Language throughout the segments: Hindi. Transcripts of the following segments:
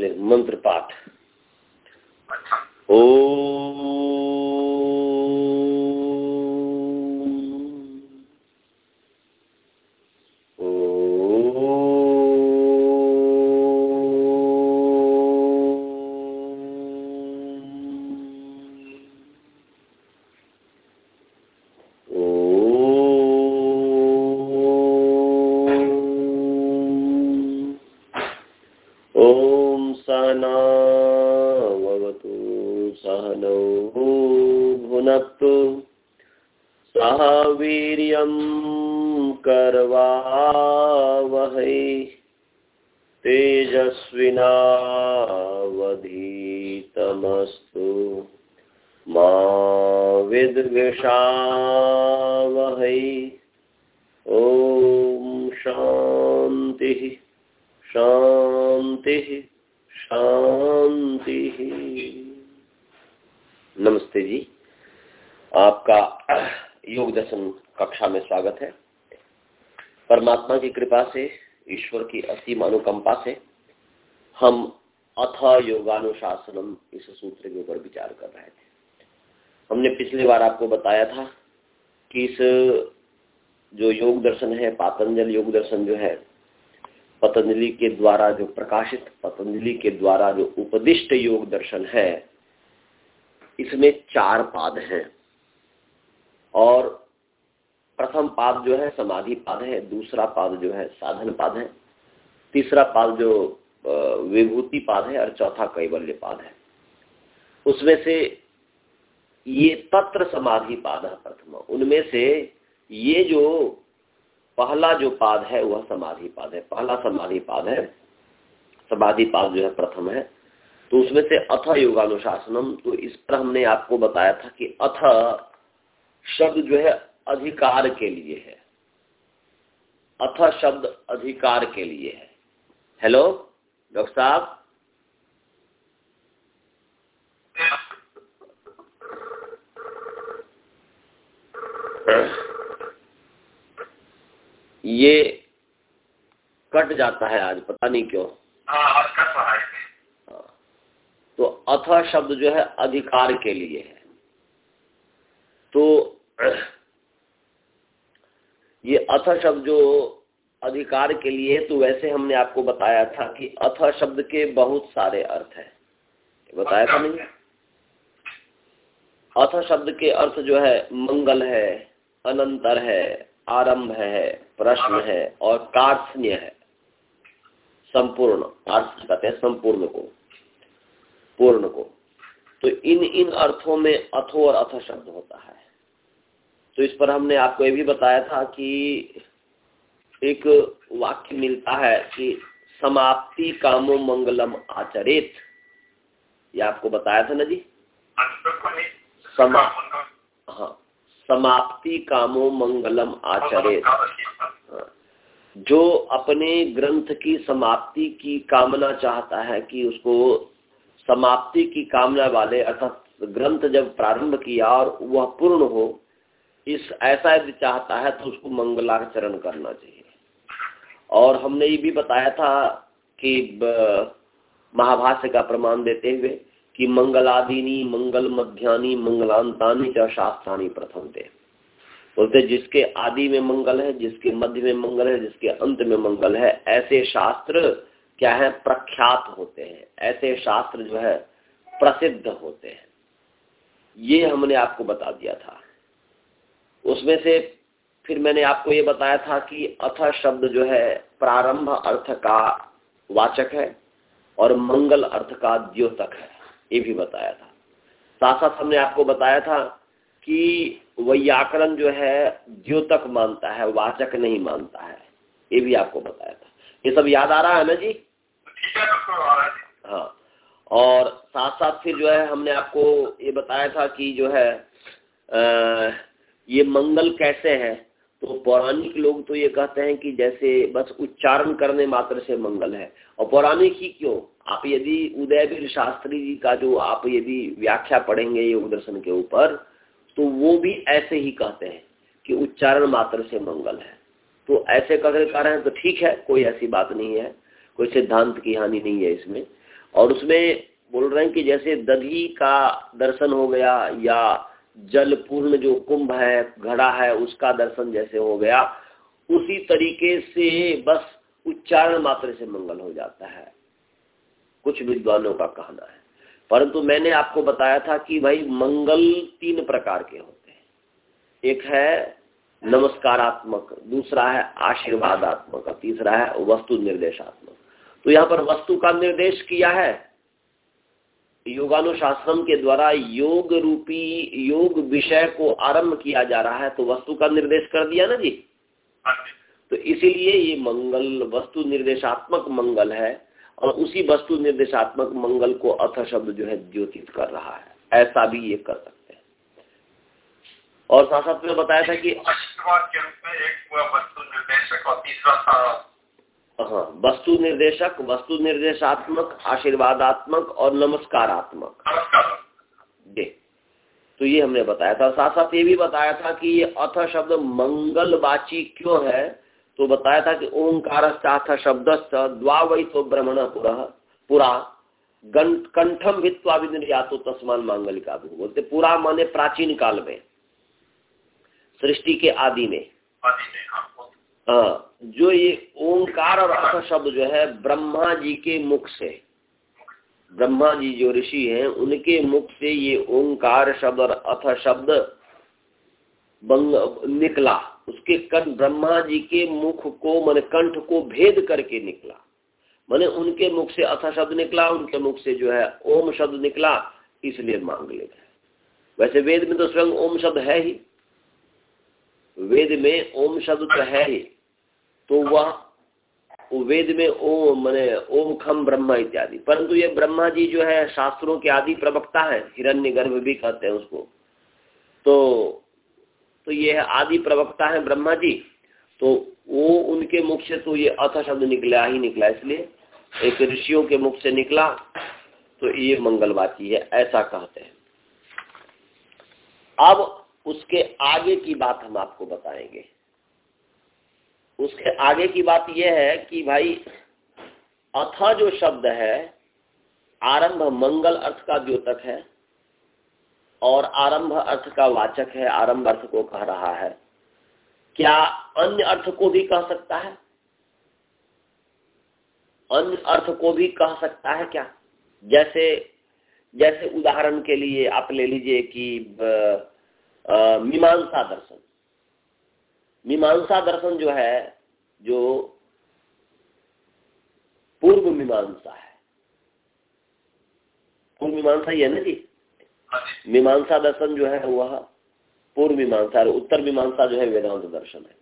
मंत्र पाठ ओ कृपा से, ईश्वर की असीम अनुकंपा से, हम अथ योगानुशासनम इस सूत्र के ऊपर विचार कर रहे थे। हमने पिछली बार आपको बताया था कि इस, जो योग दर्शन है, पातंजल योग दर्शन जो है, पतंजलि के द्वारा जो प्रकाशित, पतंजलि के द्वारा जो उपदिष्ट योग दर्शन है, इसमें चार पाद हैं और प्रथम पाद जो है समाधि पाद है, दूसरा पाद जो है साधन पाद है, तीसरा पाद जो विभूति पाद है और चौथा कैवल्य पाद है। उसमें से ये तत्र समाधि पाद है प्रथम। उनमें से ये जो पहला जो पाद है, वह समाधि पाद है। पहला समाधि पाद है, समाधि पाद जो है प्रथम है। तो उसमें से अथ योगानुशासनम तो इस पर हमने आपको बताया था कि अथ शब्द जो है अधिकार के लिए है। अथ शब्द अधिकार के लिए है। हेलो डॉक्टर साहब? ये कट जाता है आज पता नहीं क्यों। तो अथ शब्द जो है अधिकार के लिए है। तो ये अथ शब्द जो अधिकार के लिए तो वैसे हमने आपको बताया था कि अथ शब्द के बहुत सारे अर्थ है। बताया था नहीं अथ शब्द के अर्थ जो है मंगल है अनंतर है आरंभ है प्रश्न है। और कार्त्न्य है। संपूर्ण अर्थ कहते हैं संपूर्ण को। पूर्ण को। तो इन इन अर्थों में अथो और अथ शब्द होता है। तो इस पर हमने आपको ये भी बताया था कि एक वाक्य मिलता है कि समाप्ति कामो मंगलम आचरित। ये आपको बताया था ना जी? समा हाँ समाप्ति कामो मंगलम आचरित। जो अपने ग्रंथ की समाप्ति की कामना चाहता है कि उसको समाप्ति की कामना वाले अर्थात ग्रंथ जब प्रारंभ किया और वह पूर्ण हो इस ऐसा यदि चाहता है तो उसको मंगलाचरण करना चाहिए। और हमने ये भी बताया था कि महाभाष्य का प्रमाण देते हुए कि मंगलादिनी मंगल मध्यानी मंगलांतानी च शास्त्रानी प्रथम थे बोलते, जिसके आदि में मंगल है, जिसके मध्य में मंगल है, जिसके अंत में मंगल है, ऐसे शास्त्र क्या है? प्रख्यात होते हैं। ऐसे शास्त्र जो है, प्रसिद्ध होते हैं। ये हमने आपको बता दिया था। उसमें से फिर मैंने आपको ये बताया था कि अथ शब्द जो है प्रारंभ अर्थ का वाचक है और मंगल अर्थ का द्योतक है ये भी बताया था। साथ साथ हमने आपको बताया था कि व्याकरण जो है द्योतक मानता है वाचक नहीं मानता है ये भी आपको बताया था। ये सब याद आ रहा है ना जी? हाँ। और साथ साथ फिर जो है हमने आपको ये बताया था कि जो है आ, ये मंगल कैसे है? तो पौराणिक लोग तो ये कहते हैं कि जैसे बस उच्चारण करने मात्र से मंगल है। और पौराणिक ही क्यों? आप यदि उदयवीर शास्त्री जी का जो आप यदि व्याख्या पढ़ेंगे योग दर्शन के ऊपर तो वो भी ऐसे ही कहते हैं कि उच्चारण मात्र से मंगल है। तो ऐसे कहकर कह रहे हैं तो ठीक है, कोई ऐसी बात नहीं है, कोई सिद्धांत की हानि नहीं है इसमें। और उसमें बोल रहे हैं कि जैसे दधी का दर्शन हो गया या जल पूर्ण जो कुंभ है, घड़ा है, उसका दर्शन जैसे हो गया, उसी तरीके से बस उच्चारण मात्र से मंगल हो जाता है। कुछ विद्वानों का कहना है। परंतु मैंने आपको बताया था कि भाई मंगल तीन प्रकार के होते हैं। एक है नमस्कारात्मक, दूसरा है आशीर्वादात्मक, तीसरा है वस्तु निर्देशात्मक। तो यहाँ पर वस्तु का निर्देश किया है योगानुशास्त्रम के द्वारा योग रूपी योग विषय को आरंभ किया जा रहा है तो वस्तु का निर्देश कर दिया ना जी? तो इसीलिए ये मंगल वस्तु निर्देशात्मक मंगल है और उसी वस्तु निर्देशात्मक मंगल को अथ शब्द जो है द्योतित कर रहा है। ऐसा भी ये कर सकते हैं। और साथ साथ में बताया था कि के रूप में एक वस्तु निर्देशक और तीसरा हाँ वस्तु निर्देशक, वस्तु निर्देशात्मक, आशीर्वादात्मक और नमस्कारात्मक। जी। तो ये हमने बताया था। साथ साथ ये भी बताया था कि ये अथ शब्द मंगलवाची क्यों है? तो बताया था कि ओंकार शब्द द्वावई तो ब्रह्मण पुरा कंठम भित्वा या तो तस्मान मांगलिका बोलते, पूरा माने प्राचीन काल में, सृष्टि के आदि में हाँ। जो ये ओंकार और अथ शब्द जो है, ब्रह्मा जी के मुख से, ब्रह्मा जी जो ऋषि हैं, उनके मुख से ये ओंकार शब्द और अथ शब्द निकला। उसके कंठ ब्रह्मा जी के मुख को, मन कंठ को भेद करके निकला। मैंने उनके मुख से अथ शब्द निकला, उनके मुख से जो है ओम शब्द निकला, इसलिए मांग लेते वैसे वेद में तो स्वयं ओम शब्द है ही। वेद में ओम शब्द तो है ही। तो वह वेद में ओम, मैंने ओम खम ब्रह्मा इत्यादि। परंतु ये ब्रह्मा जी जो है, शास्त्रों के आदि प्रवक्ता है हिरण्य गर्भ भी कहते हैं उसको। तो तो ये आदि प्रवक्ता है ब्रह्मा जी तो वो उनके मुख से तो ये अथ शब्द निकला, ही निकला। इसलिए एक ऋषियों के मुख से निकला तो ये मंगलवाची है, ऐसा कहते हैं। अब उसके आगे की बात हम आपको बताएँगे। उसके आगे की बात यह है कि भाई, अथ जो शब्द है, आरंभ मंगल अर्थ का द्योतक है और आरंभ अर्थ का वाचक है, आरंभ अर्थ को कह रहा है। क्या अन्य अर्थ को भी कह सकता है? अन्य अर्थ को भी कह सकता है क्या? जैसे जैसे उदाहरण के लिए आप ले लीजिए कि मीमांसा दर्शन। मीमांसा दर्शन जो है जो पूर्व मीमांसा है। पूर्व मीमांसा ही है ना जी? मीमांसा दर्शन जो है वह पूर्व मीमांसा और उत्तर मीमांसा जो है वेदांत दर्शन है।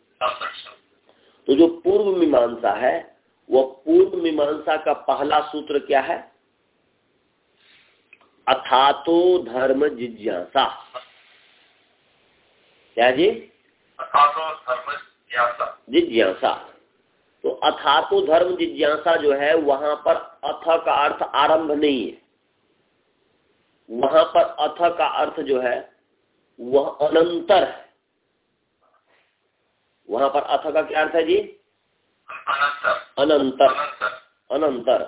तो जो पूर्व मीमांसा है वह पूर्व मीमांसा का पहला सूत्र क्या है? अथातो धर्म जिज्ञासा। क्या जी? जिज्ञासा। तो अथातो धर्म जिज्ञासा जो है वहाँ पर अथ का अर्थ आरंभ नहीं है। वहाँ पर अथ का अर्थ जो है वह अनंतर है। वहाँ पर अथ का क्या अर्थ है जी? अनंतर। अनंतर।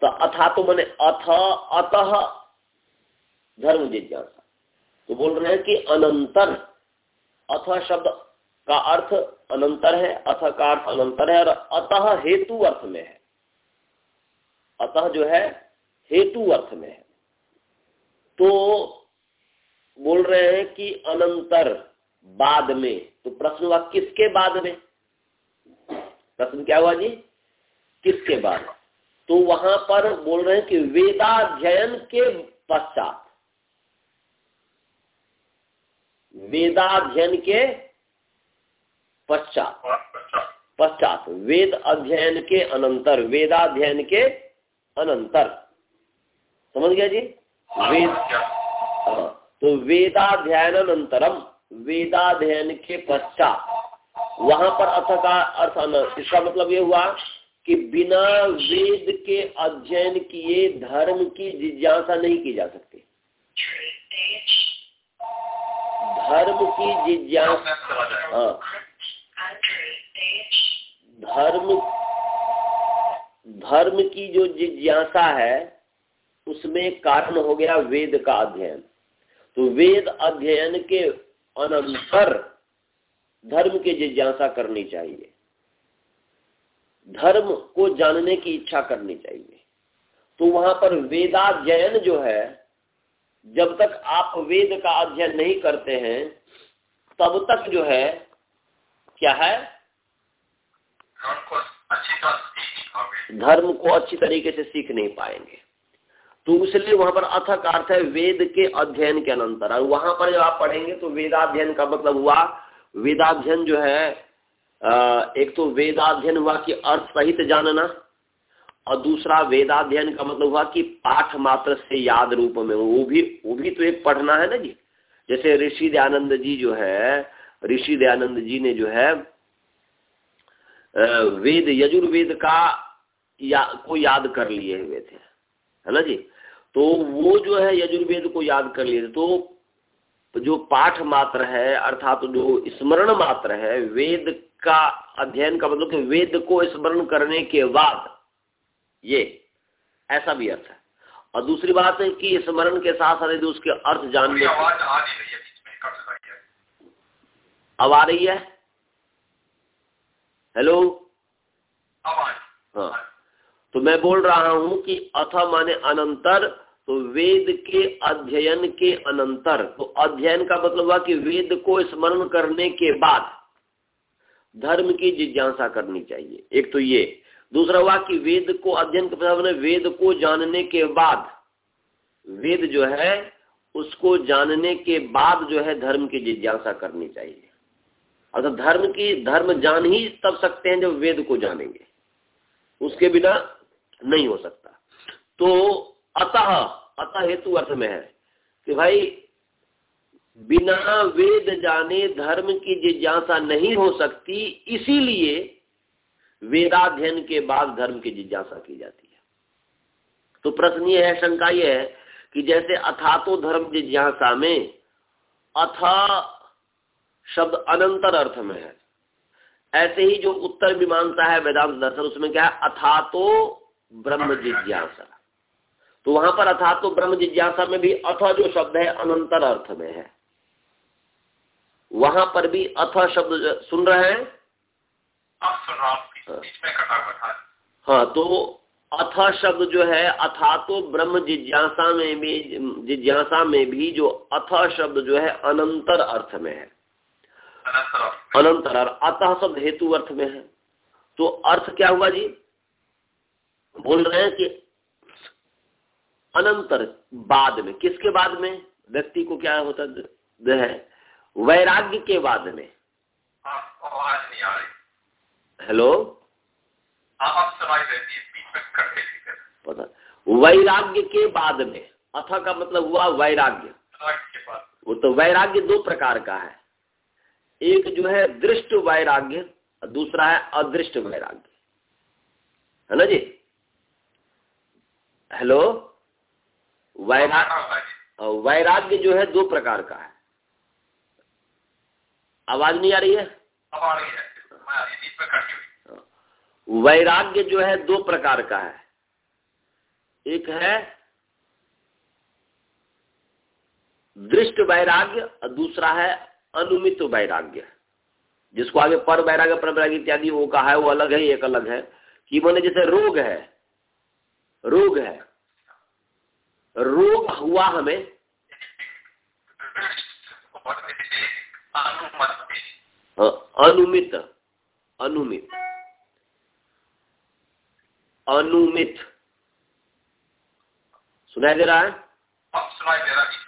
तो अथा तो मैंने अथ अतः धर्म जिज्ञासा तो बोल रहे हैं कि अनंतर। अथ शब्द का अर्थ अनंतर है, अथ का अर्थ अनंतर है और अतः हेतु अर्थ में है। अतः जो है, हेतु अर्थ में है। तो बोल रहे हैं कि अनंतर बाद में तो प्रश्न हुआ किसके बाद में? प्रश्न क्या हुआ जी? किसके बाद? तो वहाँ पर बोल रहे हैं कि वेदाध्ययन के पश्चात, वेदाध्ययन के पश्चात। पश्चात। वेद अध्ययन के अनंतर वेदाध्ययन के अनंतर। समझ गया जी? वेद हाँ तो वेदाध्ययनंतरम वेदाध्ययन के पश्चात। वहाँ पर अर्थ का अर्थ इसका मतलब ये हुआ कि बिना वेद के अध्ययन किए धर्म की जिज्ञासा नहीं की जा सकती। धर्म की जिज्ञासा हाँ। धर्म धर्म की जो जिज्ञासा है, उसमें कारण हो गया वेद का अध्ययन। तो वेद अध्ययन के अनंतर धर्म की जिज्ञासा करनी चाहिए। धर्म को जानने की इच्छा करनी चाहिए। तो वहाँ पर वेदाध्ययन जो है, जब तक आप वेद का अध्ययन नहीं करते हैं, तब तक जो है, क्या है? धर्म को अच्छी तरीके से सीख नहीं पाएँगे। तो इसलिए वहाँ पर अथक अर्थ है वेद के अध्ययन के अनंतर। और वहाँ पर जब आप पढ़ेंगे तो वेदाध्ययन का मतलब हुआ, वेदाध्ययन जो है एक तो वेदाध्ययन हुआ कि अर्थ सहित जानना, और दूसरा वेदाध्ययन का मतलब हुआ कि पाठ मात्र से याद रूप में वो भी वो भी तो एक पढ़ना है ना जी। जैसे ऋषि दयानंद जी जो है, ऋषि दयानंद जी ने जो है वेद यजुर्वेद का या को याद कर लिए हुए थे। है ना जी? तो वो जो है यजुर्वेद को याद कर लिए थे। तो जो पाठ मात्र है अर्थात तो जो स्मरण मात्र है वेद का अध्ययन का मतलब कि वेद को स्मरण करने के बाद ये ऐसा भी अर्थ है। और दूसरी बात है कि स्मरण के साथ साथ यदि उसके अर्थ जानने अब आ रही है? हेलो? हाँ। तो मैं बोल रहा हूँ कि अथ माने अनंतर तो वेद के अध्ययन के अनंतर। तो अध्ययन का मतलब हुआ कि वेद को स्मरण करने के बाद धर्म की जिज्ञासा करनी चाहिए। एक तो ये। दूसरा हुआ कि वेद को अध्ययन के वेद को जानने के बाद वेद जो है उसको जानने के बाद जो है धर्म की जिज्ञासा करनी चाहिए। अर्थात धर्म की, धर्म जान ही तब सकते हैं जब वेद को जानेंगे। उसके बिना नहीं हो सकता। तो अतः अतः हेतु अर्थ में है कि भाई, बिना वेद जाने धर्म की जिज्ञासा नहीं हो सकती, इसीलिए वेदाध्ययन के बाद धर्म की जिज्ञासा की जाती है। तो प्रश्न ये है शंका यह है कि जैसे अथा तो धर्म जिज्ञासा में अथ शब्द अनंतर अर्थ में है। ऐसे ही जो उत्तर मीमांसा है वेदांत दर्शन उसमें क्या है? अथा तो ब्रह्म जिज्ञासा। तो वहाँ पर अथा तो ब्रह्म जिज्ञासा में भी अथ जो शब्द है अनंतर अर्थ में है। वहाँ पर भी अथ शब्द सुन रहे हैं? हाँ। तो अथ शब्द जो है अथा तो ब्रह्म जिज्ञासा में भी जिज्ञासा में भी जो अथ शब्द जो है अनंतर अर्थ में है। अनंतर अतः शब्द हेतु अर्थ में है। तो अर्थ क्या हुआ जी? बोल रहे हैं कि अनंतर बाद में किसके बाद में? व्यक्ति को क्या होता है? वैराग्य के बाद में। हेलो? पता वैराग्य के बाद में। अथ का मतलब हुआ वैराग्य। वो तो वैराग्य दो प्रकार का है। एक जो है दृष्ट वैराग्य और दूसरा है अदृष्ट वैराग्य। है ना जी? हेलो? वैराग्य वैराग्य जो है दो प्रकार का है। आवाज़ नहीं आ रही है? वैराग्य जो है दो प्रकार का है। एक है दृष्ट वैराग्य और दूसरा है अनुमित वैराग्य। जिसको आगे पर वैराग्य पर वैराग्य इत्यादि वो कहा है वो अलग है एक अलग है। कि बोले जैसे रोग है रोग है। रोग हुआ हमें हाँ, अनुमित अनुमित अनुमित। सुनाई दे रहा है? सुनाई दे रहा है।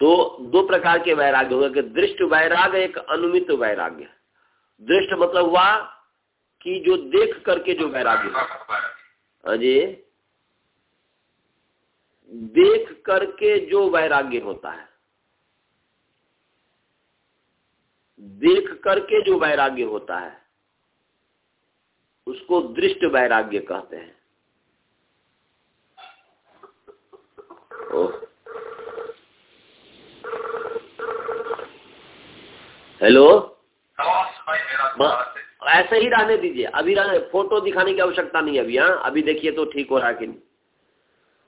तो दो प्रकार के वैराग्य होगा कि दृष्ट वैराग्य एक अनुमित वैराग्य। दृष्ट मतलब हुआ कि जो देख करके जो वैराग्य हाँ। देख करके जो वैराग्य होता है। देख करके जो वैराग्य होता है, उसको दृष्ट वैराग्य कहते हैं। ओह। हेलो ऐसे ही रहने दीजिए। अभी रहने फ़ोटो दिखाने की आवश्यकता नहीं अभी हाँ? अभी देखिए तो ठीक हो रहा है कि नहीं।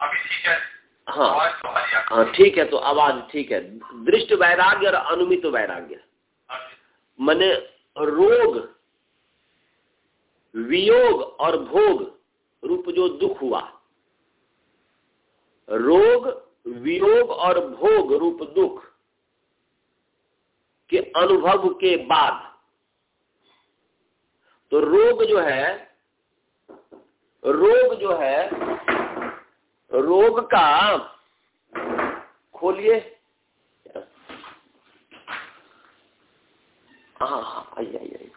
अभी ठीक है? हाँ। तो है ठीक है तो आवाज़ ठीक है। दृष्ट वैराग्य और अनुमित वैराग्य। हाँ मने रोग वियोग और भोग रूप जो दुख हुआ। रोग वियोग और भोग रूप दुख। के अनुभव के बाद। तो रोग जो है रोग जो है रोग का खोलिए। हाँ हाँ आइए आइए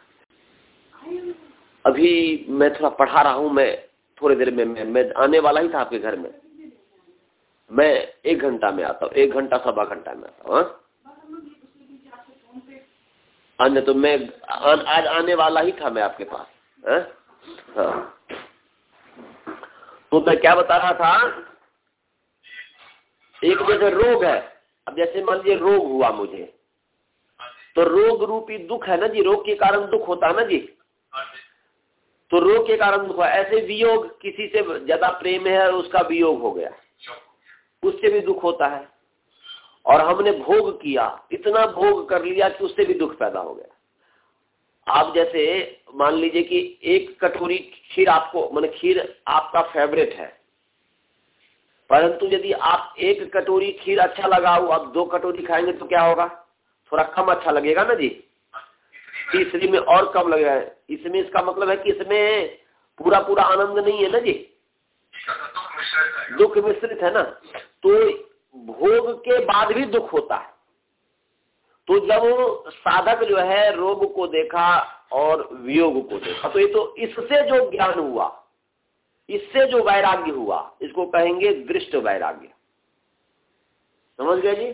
अभी मैं थोड़ा पढ़ा रहा हूँ मैं थोड़ी देर में मैं, मैं आने वाला ही था आपके घर में। मैं एक घंटा में आता हूँ एक घंटा सवा घंटा में आता हूँ हाँ? अन्य तो मैं आ, आज आने वाला ही था मैं आपके पास हाँ? हाँ। तो मैं क्या बता रहा था? एक जैसे रोग है। अब जैसे मान लीजिए रोग हुआ मुझे तो रोग रूपी दुख है ना जी? रोग के कारण दुख होता है ना जी? तो रोग के कारण दुख हुआ। ऐसे वियोग किसी से ज़्यादा प्रेम है और उसका वियोग हो गया। उससे भी दुख होता है। और हमने भोग किया इतना भोग कर लिया कि उससे भी दुख पैदा हो गया। आप जैसे मान लीजिए कि एक कटोरी खीर आपको माने खीर आपका फेवरेट है। परंतु यदि आप एक कटोरी खीर अच्छा लगा हो आप दो कटोरी खाएँगे तो क्या होगा? थोड़ा कम अच्छा लगेगा ना जी? तीसरी में और कम लगेगा इसमें इसका मतलब है कि इसमें पूरा पूरा आनंद नहीं है ना जी? तो दुख मिश्रित है ना? तो भोग के बाद भी दुख होता है। तो जब साधक जो है रोग को देखा और वियोग को देखा तो ये तो इससे जो ज्ञान हुआ, इससे जो वैराग्य हुआ, इसको कहेंगे दृष्ट वैराग्य। समझ गए जी?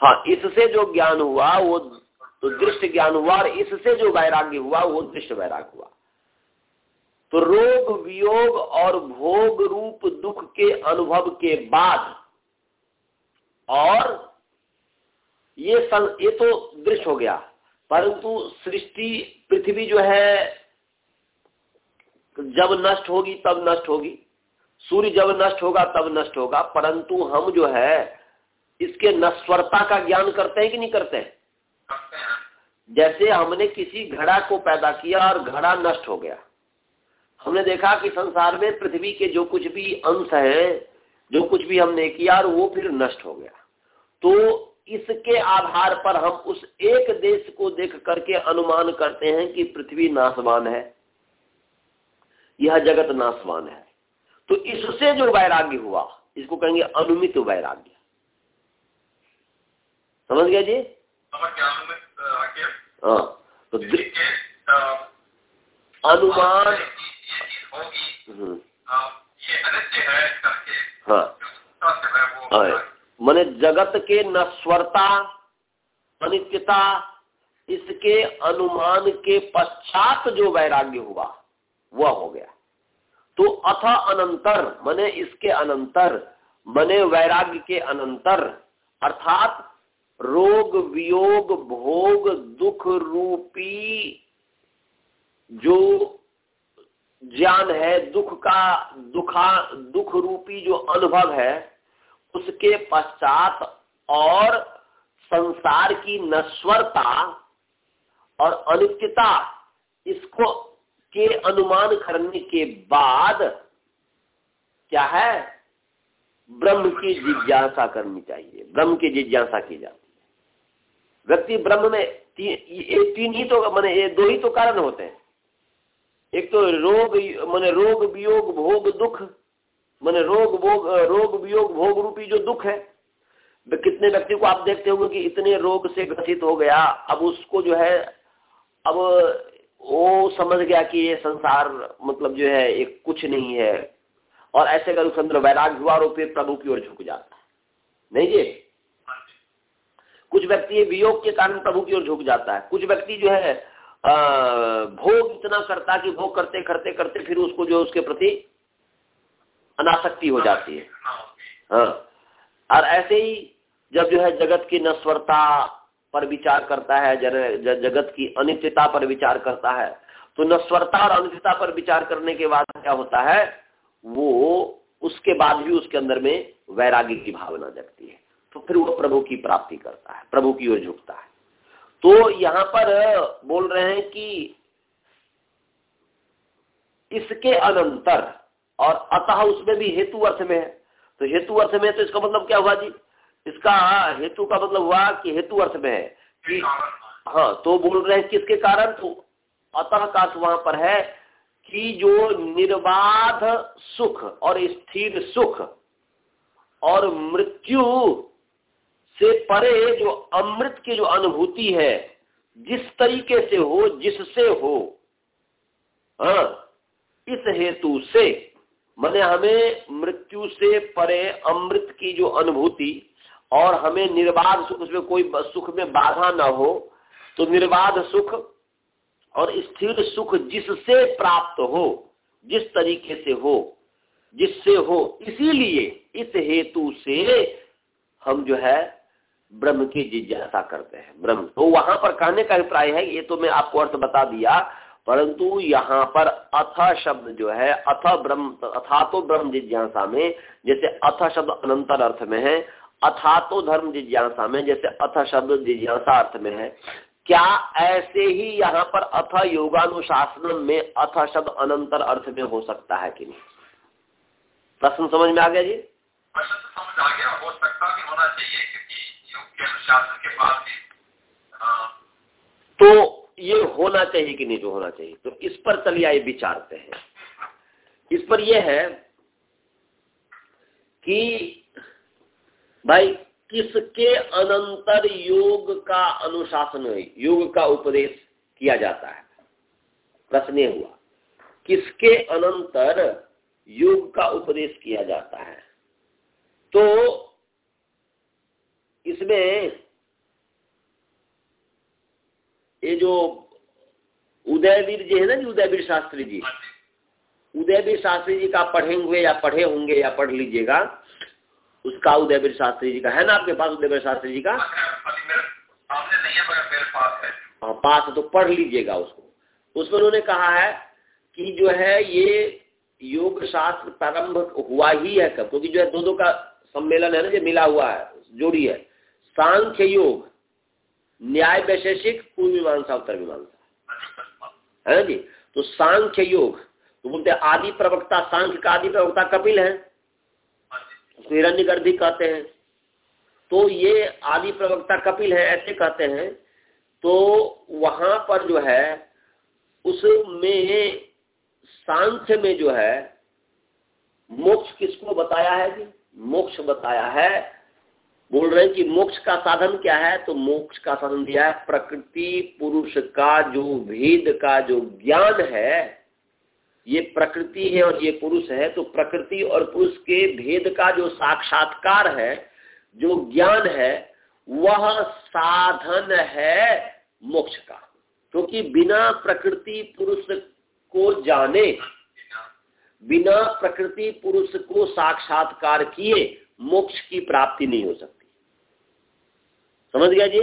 हाँ इससे जो ज्ञान हुआ, वो तो दृष्ट ज्ञान हुआ और इससे जो वैराग्य हुआ, वो दृष्ट वैराग्य हुआ। तो रोग वियोग और भोग रूप दुख के अनुभव के बाद। और ये सं, ये तो दृश्य हो गया। परंतु सृष्टि पृथ्वी जो है जब नष्ट होगी तब नष्ट होगी। सूर्य जब नष्ट होगा तब नष्ट होगा। परंतु हम जो है इसके नश्वरता का ज्ञान करते हैं कि नहीं करते करते हैं? जैसे हमने किसी घड़ा को पैदा किया और घड़ा नष्ट हो गया। हमने देखा कि संसार में पृथ्वी के जो कुछ भी अंश हैं जो कुछ भी हमने किया और वो फिर नष्ट हो गया। तो इसके आधार पर हम उस एक देश को देख करके अनुमान करते हैं कि पृथ्वी नाशवान है। यह जगत नाशवान है। तो इससे जो वैराग्य हुआ इसको कहेंगे अनुमित वैराग्य। समझ गया जी हाँ तो अ, अनुमान होगी। हम्म, ये अनित्य है करके। हाँ, माने जगत के नश्वरता अनित्यता इसके अनुमान के पश्चात जो वैराग्य हुआ वह हो गया। तो अथ अनंतर मने इसके अनंतर मने वैराग्य के अनंतर अर्थात रोग वियोग भोग दुख रूपी जो ज्ञान है दुख का दुखा दुख रूपी जो अनुभव है उसके पश्चात और संसार की नश्वरता और अनित्यता इसको के अनुमान करने के बाद क्या है? ब्रह्म की जिज्ञासा करनी चाहिए। ब्रह्म की जिज्ञासा की जाती है। व्यक्ति ब्रह्म में ती, ये तीन ही तो मैंने ये दो ही तो कारण होते हैं। एक तो रोग मैंने रोग वियोग भोग दुख मैंने रोग भोग रोग वियोग भोग रूपी जो दुख है कितने व्यक्ति को आप देखते होंगे कि इतने रोग से ग्रसित हो गया। अब उसको जो है अब वो समझ गया कि ये संसार मतलब जो है एक कुछ नहीं है। और ऐसे अगर उसके अंदर वैराग्य हुआ और फिर प्रभु की ओर झुक जाता है। नहीं जी? हाँ कुछ व्यक्ति वियोग के कारण प्रभु की ओर झुक जाता है। कुछ व्यक्ति जो है भोग इतना करता कि भोग करते करते करते फिर उसको जो उसके प्रति अनासक्ति हो जाती है। हाँ। और ऐसे ही जब जो है जगत की नस्वरता पर विचार करता है जगत की अनित्यता पर विचार करता है तो नस्वरता और अनित्यता पर विचार करने के बाद क्या होता है? वो उसके बाद भी उसके अंदर में वैराग्य की भावना जगती है। तो फिर वो प्रभु की प्राप्ति करता है प्रभु की ओर झुकता है। तो यहाँ पर बोल रहे हैं कि इसके अनंतर और अतः उसमें भी हेतु अर्थ में है। तो हेतु अर्थ में तो इसका मतलब क्या हुआ जी? इसका हेतु का मतलब हुआ कि हेतु अर्थ में है कि हाँ तो बोल रहे हैं किसके कारण? तो अतः का वहाँ पर है कि जो निर्बाध सुख और स्थिर सुख और मृत्यु से परे जो अमृत की जो अनुभूति है, जिस तरीके से हो, जिससे हो हाँ इस हेतु से, मैंने हमें मृत्यु से परे अमृत की जो अनुभूति और हमें निर्बाध सुख, उसमें कोई सुख में बाधा ना हो तो निर्बाध सुख और स्थिर सुख जिससे प्राप्त हो, जिस तरीके से हो, जिससे हो, इसीलिए इस हेतु से हम जो है ब्रह्म की जिज्ञासा करते हैं, ब्रह्म। तो वहाँ पर कहने का अभिप्राय है, ये तो मैं आपको अर्थ बता दिया, परंतु यहाँ पर अथ शब्द जो है, अथ ब्रह्म अथा तो ब्रह्म जिज्ञासा में, जैसे अथ शब्द अनंतर अर्थ में है अथा तो धर्म जिज्ञासा में, जैसे अथ शब्द जिज्ञासा अर्थ में है। क्या ऐसे ही यहाँ पर अथ योगानुशासन में अथ शब्द अनंतर अर्थ में हो सकता है कि नहीं? प्रश्न समझ में आ गया जी? प्रश्न समझ आ गया, हो सकता भी होना चाहिए अनुशासन के बाद। तो ये होना चाहिए कि नहीं जो होना चाहिए? तो इस पर चलिए, आइए विचारते हैं। इस पर यह है कि भाई, किसके अनंतर योग का अनुशासन, योग का उपदेश किया जाता है? प्रश्न हुआ, किसके अनंतर योग का उपदेश किया जाता है? तो इसमें ये जो उदयवीर जी है ना जी उदयवीर शास्त्री जी। हाँ उदयवीर शास्त्री जी का पढ़ेंगे या पढ़े होंगे या पढ़ लीजिएगा उसका उदयवीर शास्त्री जी का है ना आपके पास उदयवीर शास्त्री जी का? हाँ पास तो पढ़ लीजिएगा उसको। उसमें उन्होंने कहा है कि जो है ये योग शास्त्र प्रारंभ हुआ ही है कब? क्योंकि जो है दो दो का सम्मेलन है ना जो मिला हुआ है जोड़ी है। सांख्य योग न्याय वैशेषिक पूर्व मीमांसा उत्तर मीमांसा है ना जी? तो सांख्य योग तो बोलते आदि प्रवक्ता, सांख्य का आदि प्रवक्ता कपिल है। हिरण्य गर्भी कहते हैं। तो ये आदि प्रवक्ता कपिल है, ऐसे कहते हैं। तो वहाँ पर जो है, उसमें सांख्य में जो है, मोक्ष किसको बताया है जी? मोक्ष बताया है बोल रहे हैं कि मोक्ष का साधन क्या है? तो मोक्ष का साधन दिया है प्रकृति, पुरुष का जो भेद का जो ज्ञान है, ये प्रकृति है और ये पुरुष है तो प्रकृति और पुरुष के भेद का जो साक्षात्कार है, जो ज्ञान है, वह साधन है मोक्ष का। क्योंकि तो बिना प्रकृति पुरुष को जाने, बिना प्रकृति पुरुष को साक्षात्कार किए, मोक्ष की प्राप्ति नहीं हो सकती। समझ गया जी?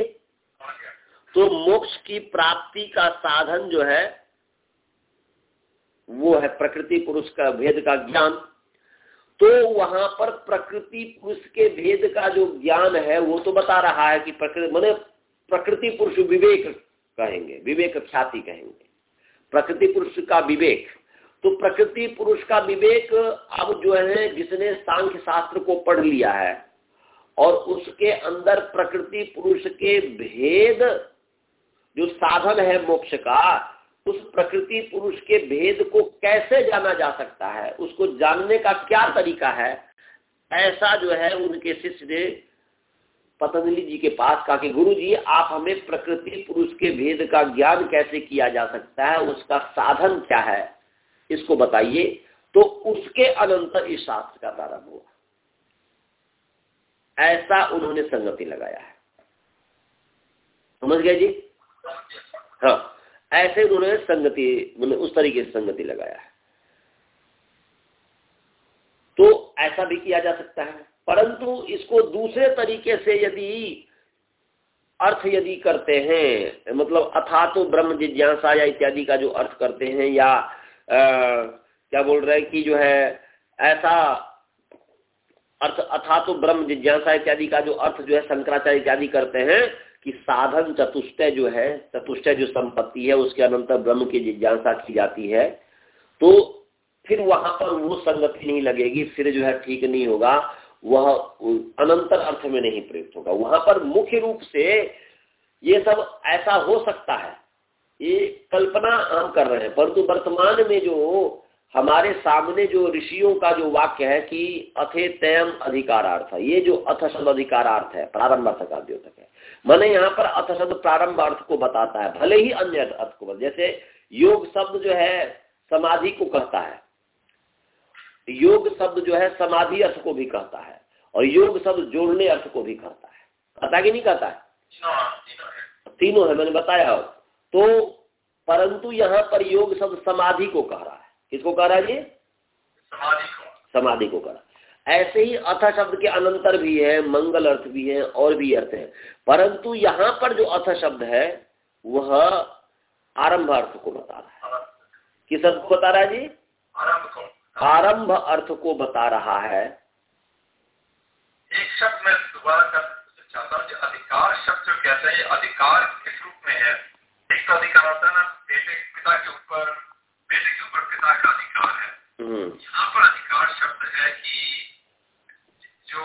तो मोक्ष की प्राप्ति का साधन जो है वो है प्रकृति पुरुष का भेद का ज्ञान। तो वहाँ पर प्रकृति पुरुष के भेद का जो ज्ञान है वो तो बता रहा है कि प्रकृति मैंने प्रकृति पुरुष विवेक कहेंगे विवेक ख्याति कहेंगे। प्रकृति पुरुष का विवेक। तो प्रकृति पुरुष का विवेक अब जो है जिसने सांख्य शास्त्र को पढ़ लिया है और उसके अंदर प्रकृति पुरुष के भेद, जो साधन है मोक्ष का, उस प्रकृति पुरुष के भेद को कैसे जाना जा सकता है? उसको जानने का क्या तरीका है? ऐसा जो है उनके शिष्य ने पतंजलि जी के पास कहा कि गुरु जी आप हमें प्रकृति पुरुष के भेद का ज्ञान कैसे किया जा सकता है? उसका साधन क्या है? इसको बताइए। तो उसके अनंतर इस शास्त्र का प्रारंभ हुआ। ऐसा उन्होंने संगति लगाया है। समझ गए जी? हाँ ऐसे उन्होंने संगति मतलब उस तरीके से संगति लगाया है। तो ऐसा भी किया जा सकता है। परंतु इसको दूसरे तरीके से यदि अर्थ यदि करते हैं मतलब अथा तो ब्रह्म जिज्ञासा या इत्यादि का जो अर्थ करते हैं या आ, क्या बोल रहे हैं कि जो है ऐसा अर्थ अथा तो ब्रह्म जिज्ञासा इत्यादि का जो अर्थ जो है, शंकराचार्य इत्यादि करते हैं कि साधन चतुष्टय जो है, चतुष्टय जो संपत्ति है, उसके अनंतर ब्रह्म की जिज्ञासा की जाती है। तो फिर वहाँ पर वो संगति नहीं लगेगी, फिर जो है ठीक नहीं होगा, वह अनंतर अर्थ में नहीं प्रयुक्त होगा। वहाँ पर मुख्य रूप से ये सब ऐसा हो सकता है। ये कल्पना हम कर रहे हैं, परंतु वर्तमान में जो हमारे सामने जो ऋषियों का जो वाक्य है कि अथे तयम अधिकारार्थ ये जो अथ शब्द अधिकारार्थ है प्रारंभ अर्थ का द्योतक है। मैंने यहाँ पर अथ शब्द प्रारंभ अर्थ को बताता है भले ही अन्य अर्थ को जैसे योग शब्द जो है समाधि को कहता है। योग शब्द जो है समाधि अर्थ को भी कहता है। और योग शब्द जोड़ने अर्थ को भी कहता है। कहता कि नहीं कहता है। तीनों है मैंने बताया। तो परंतु यहाँ पर योग शब्द समाधि को कह रहा है। किसको कह रहा है ये समाधि को। कह रहा ऐसे ही अथ शब्द के अनंतर भी है मंगल अर्थ भी है और भी अर्थ है। परंतु यहाँ पर जो अथ शब्द है वह आरंभ अर्थ को बता रहा है। किस अर्थ को बता रहा है जी? आरंभ को। आरंभ अर्थ को बता रहा है। एक शब्द मैं दोबारा चाहता हूँ अधिकार शब्द जो कहते हैं अधिकार किस रूप में है? एक तो अधिकार होता है ना बेटे पिता के ऊपर पिता का अधिकार है। हम्म। यहाँ पर अधिकार शब्द है कि जो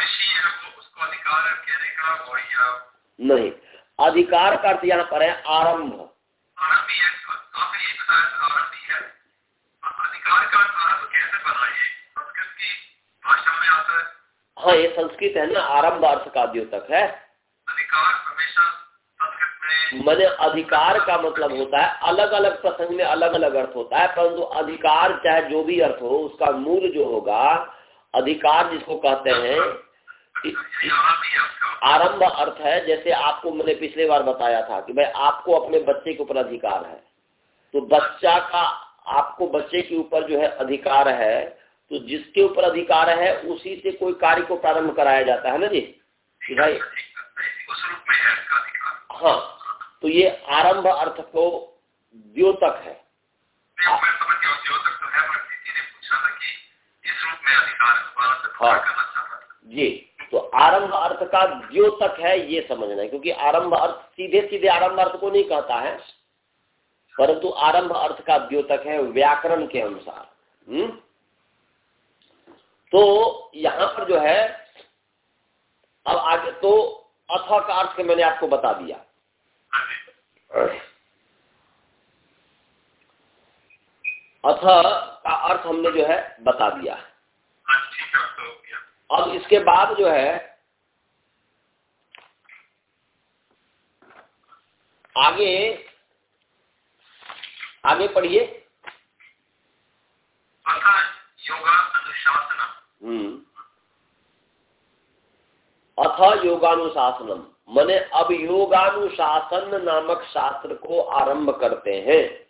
ऋषि है वो उसको अधिकार है कहने का और या नहीं अधिकार का अर्थ यहाँ पर है आरंभ। आरंभ ही है आपने ये बताया आरंभ अधिकार का आरंभ कैसे बनाइए संस्कृत की भाषा में आता है। हाँ ये संस्कृत है ना आरंभ अर्थ का द्योतक है। मैंने अधिकार का मतलब होता है अलग अलग प्रसंग में अलग अलग अर्थ होता है, परंतु अधिकार चाहे जो भी अर्थ हो, उसका मूल जो होगा, अधिकार जिसको कहते हैं आरंभ अर्थ है, जैसे आपको मैंने पिछले बार बताया था कि भाई आपको अपने बच्चे के ऊपर अधिकार है। तो बच्चा का, आपको बच्चे के ऊपर जो है अधिकार है तो जिसके ऊपर अधिकार है, उसी से कोई कार्य को प्रारंभ कराया जाता है ना जी? भाई हाँ। तो ये आरंभ अर्थ को द्योतक है। हाँ जी तो आरंभ अर्थ का द्योतक है ये समझना है क्योंकि आरंभ अर्थ सीधे सीधे आरंभ अर्थ को नहीं कहता है परंतु आरंभ अर्थ का द्योतक है व्याकरण के अनुसार। हम्म? तो यहाँ पर जो है अब आगे तो अथ का अर्थ मैंने आपको बता दिया। अथ का अर्थ हमने जो है बता दिया। अब इसके बाद जो है आगे आगे पढ़िए। हम्म। अथ योगानुशासनम। मैंने अब योगानुशासन नामक शास्त्र को आरंभ करते हैं।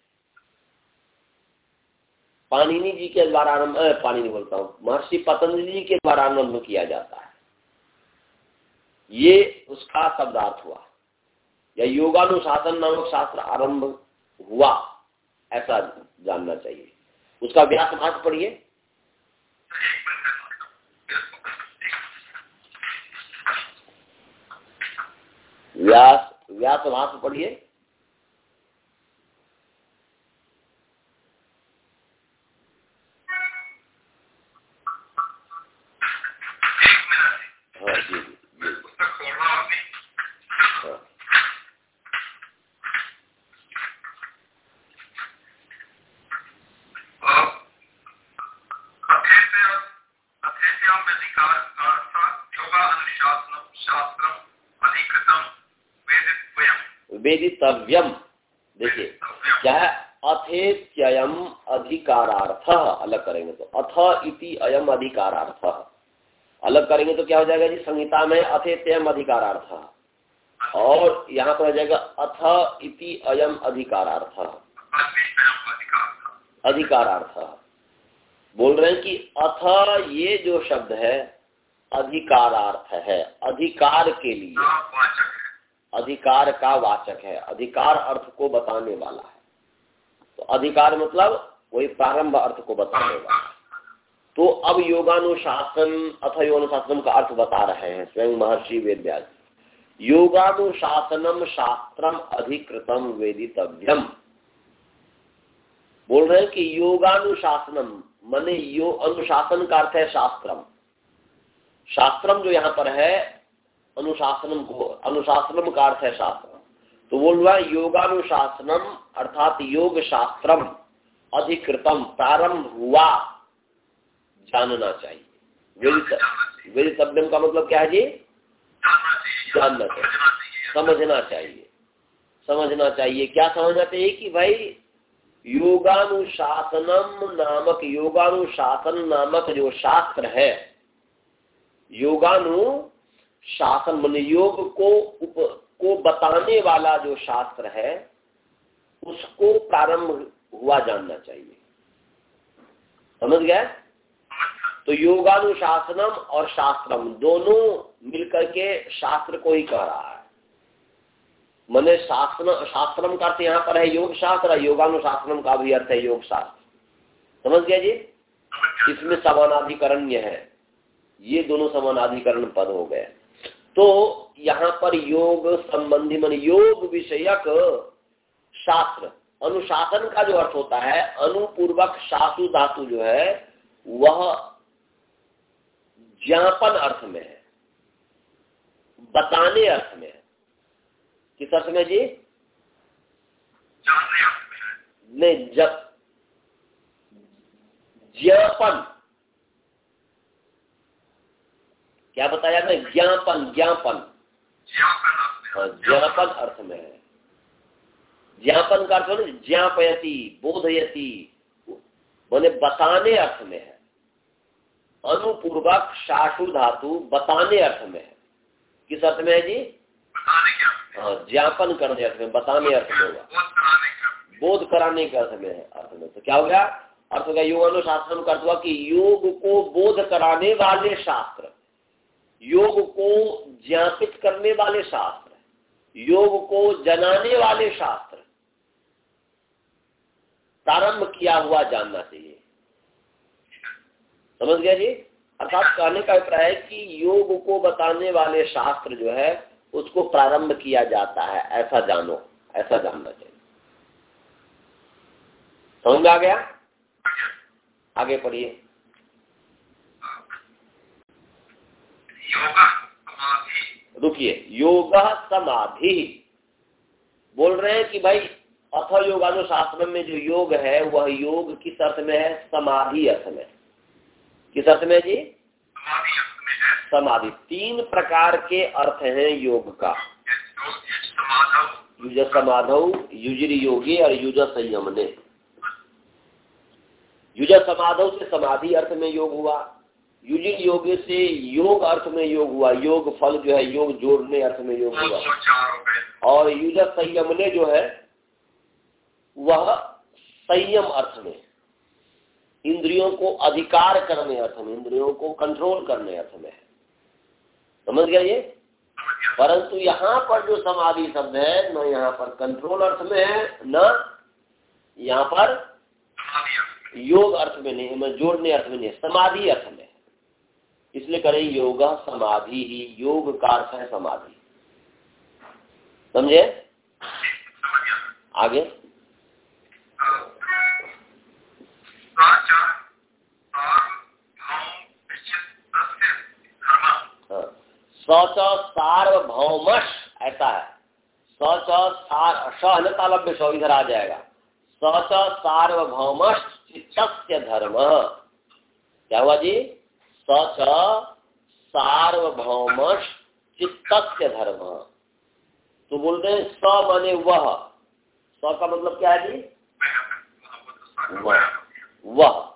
पाणिनि जी के द्वारा आरंभ पाणिनि बोलता हूँ, महर्षि पतंजलि जी के द्वारा आरंभ किया जाता है। ये उसका शब्दार्थ हुआ। या योगानुशासन नामक शास्त्र आरंभ हुआ, ऐसा जानना चाहिए। उसका व्यास भाग पढ़िए। व्यास व्यास वहाँ से पढ़िए। वेदितव्यम। देखिए, क्या है अथे अथेत्ययम अधिकारार्थ? अलग करेंगे तो। अथ इति अयम अधिकारार्थ। अलग करेंगे तो क्या हो जाएगा जी? संहिता में अथे अथेत्ययम अधिकारार्थ। और यहाँ पर हो जाएगा, अथ इति अयम अधिकारार्थ। अधिकारार्थ। बोल रहे हैं कि अथ ये जो शब्द है, अधिकारार्थ है। अधिकार के लिए। अधिकार का वाचक है, अधिकार अर्थ को बताने वाला है। तो अधिकार मतलब वही प्रारंभ अर्थ को बताने वाला है। तो अब योगानुशासन, अथ योगानुशासन का अर्थ बता रहे हैं स्वयं महर्षि वेद व्यास योगानुशासनम शास्त्रम अधिकृतम वेदितव्यम। बोल रहे हैं कि योगानुशासनम, मने यो, अनुशासन का अर्थ है शास्त्रम। शास्त्रम जो यहाँ पर है अनुशासनम को, अनुशासनम का अर्थ है शास्त्र। तो बोल रहा है, योगानुशासनम अर्थात योग शास्त्रम अधिकृतम, प्रारंभ हुआ। जानना चाहिए। वेद शब्द का मतलब क्या है जी? जानना चाहिए। समझना चाहिए। समझना चाहिए। क्या समझना चाहिए कि भाई, योगानुशासनम नामक, योगानुशासन नामक जो शास्त्र है, योगानु शासन मन योग को उप, को बताने वाला जो शास्त्र है उसको प्रारंभ हुआ जानना चाहिए। समझ गया तो योगानुशासनम और शास्त्रम दोनों मिलकर के शास्त्र को ही कह रहा है। मैंने शास्त्र शास्त्रम का अर्थ यहाँ पर है योग शास्त्र योगानुशासनम का भी अर्थ है योग शास्त्र समझ गया जी? इसमें समानाधिकरण्य है। ये दोनों समानाधिकरण पद हो गए। तो यहाँ पर योग संबंधी मन योग विषयक शास्त्र अनुशासन का जो अर्थ होता है अनुपूर्वक शासु धातु जो है वह ज्ञापन अर्थ में है बताने अर्थ में है। किस अर्थ में जी? नहीं जब ज्ञापन। क्या बताया मैं? ज्ञापन ज्ञापन। हाँ, ज्ञापन अर्थ में है। ज्ञापन का अर्थ ज्ञापयती बोधयती बोले बताने अर्थ में है। अनुपूर्वक शाशु धातु बताने अर्थ में है। किस अर्थ में है जी? हाँ ज्ञापन करने अर्थ में बताने अर्थ में होगा। बोध कराने के अर्थ में। है अर्थ में तो क्या हो गया? अर्थ हो गया योग अनुशासन का अर्थ हुआ कि योग को बोध कराने वाले शास्त्र। योग को ज्ञापित करने वाले शास्त्र योग को जनाने वाले शास्त्र प्रारंभ किया हुआ जानना चाहिए। समझ गया जी? अर्थात कहने का अभिप्राय है कि योग को बताने वाले शास्त्र जो है, उसको प्रारंभ किया जाता है। ऐसा जानो, ऐसा जानना चाहिए। समझ में आ गया? आगे पढ़िए। रुकिए। योग समाधि। बोल रहे हैं कि भाई अथ योगानुशास्त्र में जो योग है वह योग किस अर्थ में है? समाधि अर्थ में। किस अर्थ में जी? समाधि तीन प्रकार के अर्थ हैं योग का। युज समाधव युजर योगी और युज संयम ने युज समाधव से समाधि अर्थ में योग हुआ। युजिन योग से योग अर्थ में योग हुआ योग फल जो है योग जोड़ने अर्थ में योग हुआ। और युज संयम ने जो है वह संयम अर्थ में इंद्रियों को अधिकार करने अर्थ में इंद्रियों को कंट्रोल करने अर्थ में है। समझ गया ये? परंतु यहाँ पर जो समाधि शब्द है न यहाँ पर कंट्रोल अर्थ में है न यहाँ पर योग अर्थ में नहीं मैं जोड़ने अर्थ में नहीं समाधि अर्थ में। इसलिए करें योग समाधि ही योग का अर्थ है समाधि समझे आगे सच सार्वभौमश ऐसा है सच सार सहन तालब्य सौ इधर आ जाएगा सच सार्वभौमश चित्त धर्म क्या हुआ जी सच सार्वभौमश चित्त धर्म। तो बोलते हैं स माने वह। स का मतलब क्या है जी? वह। वह।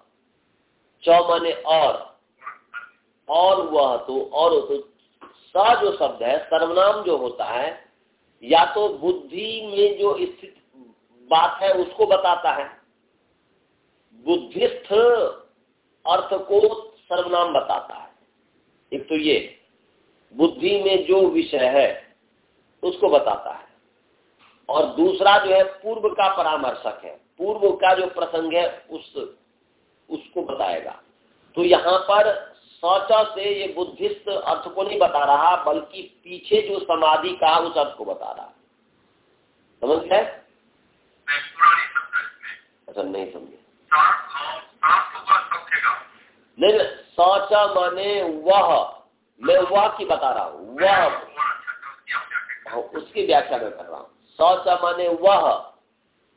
च माने और। और वह तो और तो स जो शब्द है, सर्वनाम जो होता है, या तो बुद्धि में जो स्थित बात है, उसको बताता है। बुद्धिस्थ अर्थ को सर्वनाम बताता है। एक तो ये बुद्धि में जो विषय है उसको बताता है। और दूसरा जो है पूर्व का परामर्शक है। पूर्व का जो प्रसंग है उस उसको बताएगा। तो यहाँ पर सोचा से ये बुद्धिस्ट अर्थ को नहीं बता रहा बल्कि पीछे जो समाधि का उस अर्थ को बता रहा। समझ गए? अच्छा नहीं समझे। सोचा माने वह। मैं वह की बता रहा हूँ, वह। उसकी व्याख्या में कर रहा हूँ। सोचा माने वह।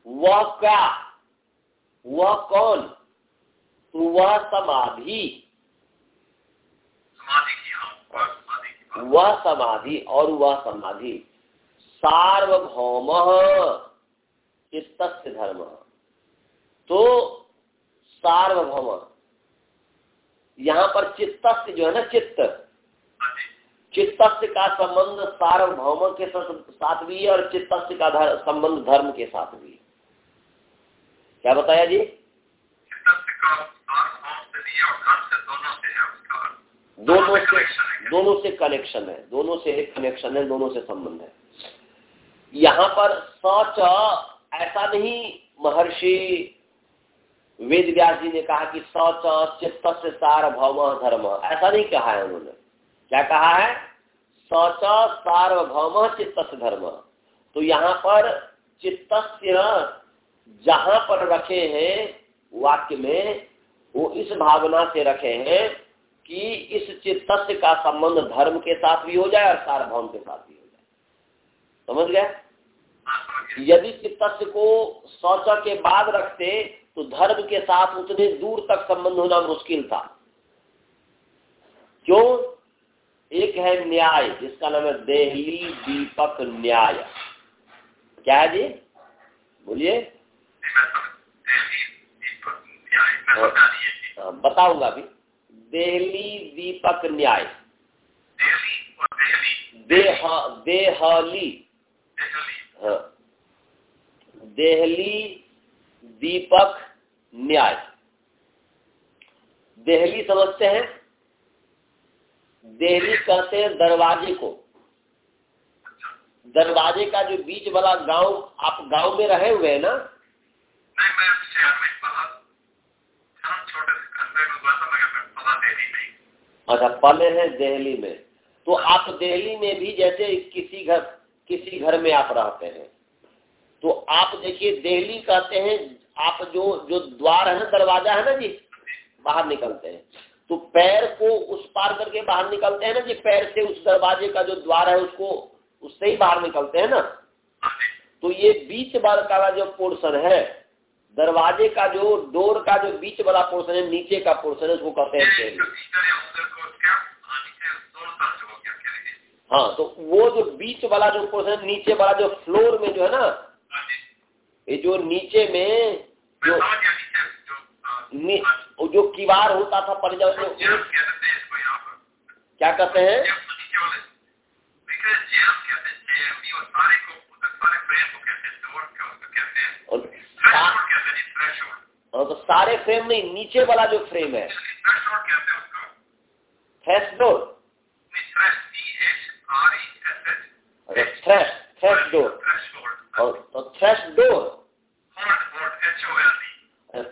वह क्या? वह कौन? वह समाधि। वह समाधि और वह समाधि। सार्वभौम चित्त धर्म। तो सार्वभौम। यहाँ पर चित्त जो है ना चित्त। चित्त का संबंध सार्वभौम के साथ भी है और चित्त का संबंध धर्म के साथ भी क्या बताया जी? दोनों से दोनों से कनेक्शन है। दोनों से एक कनेक्शन है दोनों से संबंध है। यहाँ पर सच ऐसा नहीं महर्षि वेद व्यास जी ने कहा कि सच चित्त से सार्वभौम धर्म। ऐसा नहीं कहा है उन्होंने। क्या कहा है? सच सार्वभौम चित्त धर्म। तो यहाँ पर चित्त जहाँ पर रखे हैं, वाक्य में, वो इस भावना से रखे हैं कि इस चित्त का संबंध धर्म के साथ भी हो जाए और सार्वभौम के साथ भी हो जाए। समझ गए? यदि चित्त को शौच के बाद रखते तो धर्म के साथ उतने दूर तक संबंध होना मुश्किल था। क्यों? एक है न्याय जिसका नाम है देहली दीपक न्याय। क्या है जी? बोलिए। हाँ, बताऊँगा अभी। देहली दीपक न्याय। देह देहली। हाँ। देहली दीपक न्याय। देहली समझते हैं? देहली कहते हैं दरवाजे को। दरवाजे का जो बीच वाला गाँव आप गाँव में रहे हुए हैं ना? नहीं मैं शहर में अच्छा पले हैं दिल्ली में। तो आप दिल्ली में भी जैसे किसी घर किसी घर में आप रहते हैं? तो आप देखिए दिल्ली कहते हैं, आप जो जो द्वार है ना, दरवाज़ा है ना जी, बाहर निकलते हैं। तो पैर को उस पार करके बाहर निकलते हैं ना जी, पैर से उस दरवाजे का जो द्वार है उसको, उससे ही बाहर निकलते हैं ना। तो ये बीच बार का जो पोर्शन है, दरवाजे का जो डोर का जो बीच वाला पोर्शन है, नीचे का पोर्शन है, उसको कहते हैं हाँ तो वो जो बीच वाला जो पोर्शन नीचे वाला जो फ्लोर में जो है ना ये जो नीचे में जो जो किवार होता था पर। जो क्या कहते हैं? हाँ तो सारे फ्रेम नहीं नीचे वाला जो फ्रेम है। Thresh door thresh thresh door और तो थ्रेश डोर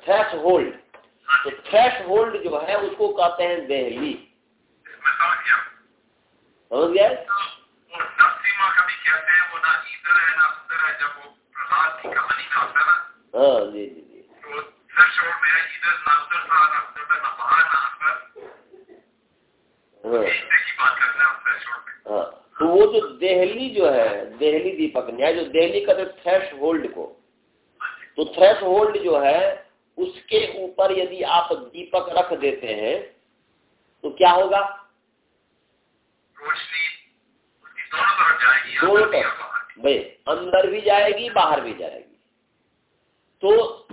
थ्रेश होल्ड तो थ्रेश होल्ड जो है, उसको कहते हैं देहली समझ गया? हाँ जी जी जी। हाँ। हाँ। तो वो जो देहली जो है देहली दीपक न्याय जो देहली का थ्रेश होल्ड को तो थ्रेश होल्ड जो है उसके ऊपर यदि आप दीपक रख देते हैं तो क्या होगा? दोनों तरफ़ भाई अंदर भी जाएगी बाहर भी जाएगी। तो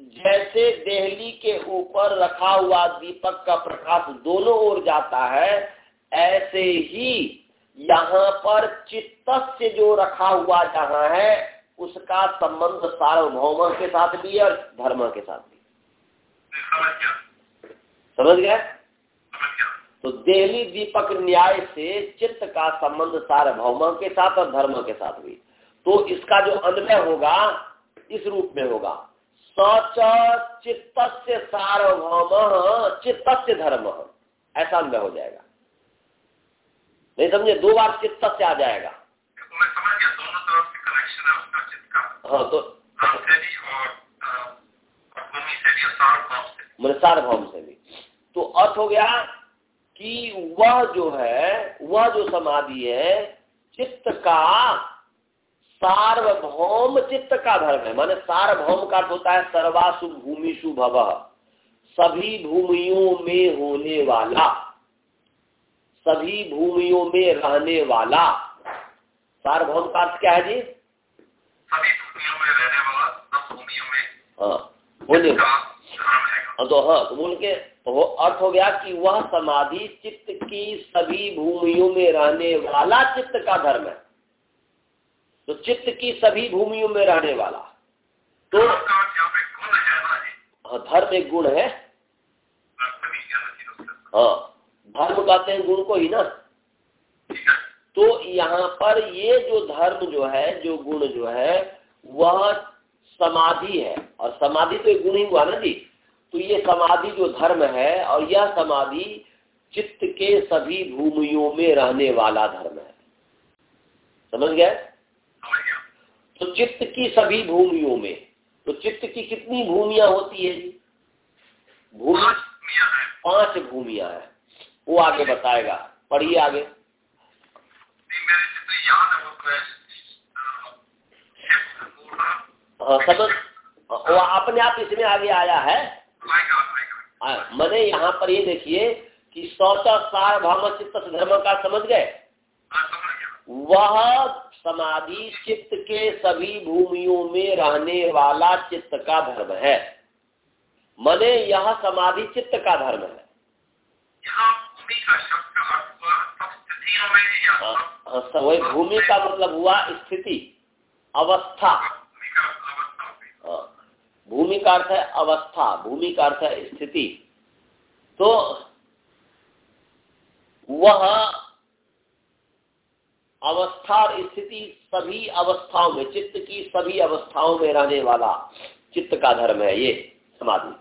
जैसे देहली के ऊपर रखा हुआ दीपक का प्रकाश दोनों ओर जाता है ऐसे ही यहाँ पर चित्त से जो रखा हुआ जहाँ है उसका संबंध सार्वभौम के साथ भी है और धर्म के साथ भी समझ गए तो देहली दीपक न्याय से चित्त का संबंध सार्वभौम के साथ और धर्म के साथ भी। तो इसका जो अन्वय होगा इस रूप में होगा। सच चित्त से सार्वभौम चित्त से धर्म। ऐसा अन्वय हो जाएगा। नहीं समझे दो बार चित्त से आ जाएगा। मैं हाँ तो मैंने सार्वभौम से भी। तो अर्थ हो गया कि वह जो है वह जो समाधि है चित्त का सार्वभौम चित्त का धर्म है। माने सार्वभौम का होता है सर्वासु भूमि भव। सभी भूमियों में होने वाला। सभी भूमियों में रहने वाला। सार्वभौम का अर्थ क्या है जी? सभी भूमियों में रहने वाला सब भूमियों में। हाँ होने हाँ तो हाँ तो बोल के तो अर्थ हो गया कि वह समाधि चित्त की सभी भूमियों में रहने वाला चित्त का धर्म है। तो चित्त की सभी भूमियों में रहने वाला। तो हाँ धर्म एक गुण है। हाँ धर्म कहते हैं गुण को ही ना। तो यहाँ पर ये जो धर्म जो है जो गुण जो है वह समाधि है। और समाधि तो एक गुण ही हुआ ना जी। तो ये समाधि जो धर्म है और यह समाधि चित्त के सभी भूमियों में रहने वाला धर्म है। समझ गए? तो चित्त की सभी भूमियों में तो चित्त की कितनी भूमिया होती है जी? भूमि पाँच भूमिया है। वो आगे बताएगा। पढ़िए आगे। हाँ वो अपने आप इसमें आगे आया है। मैंने यहाँ पर ये देखिए कि सौचा सार भाव चित्त धर्म का समझ गए? वह समाधि चित्त के सभी भूमियों में रहने वाला चित्त का धर्म है। मने यह समाधि चित्त का धर्म है। हाँ, वही भूमि का मतलब हुआ स्थिति अवस्था। हाँ, भूमि का अर्थ है अवस्था भूमि का अर्थ है स्थिति। तो वह अवस्था और स्थिति सभी अवस्थाओं में चित्त की सभी अवस्थाओं में रहने वाला चित्त का धर्म है ये समाधि।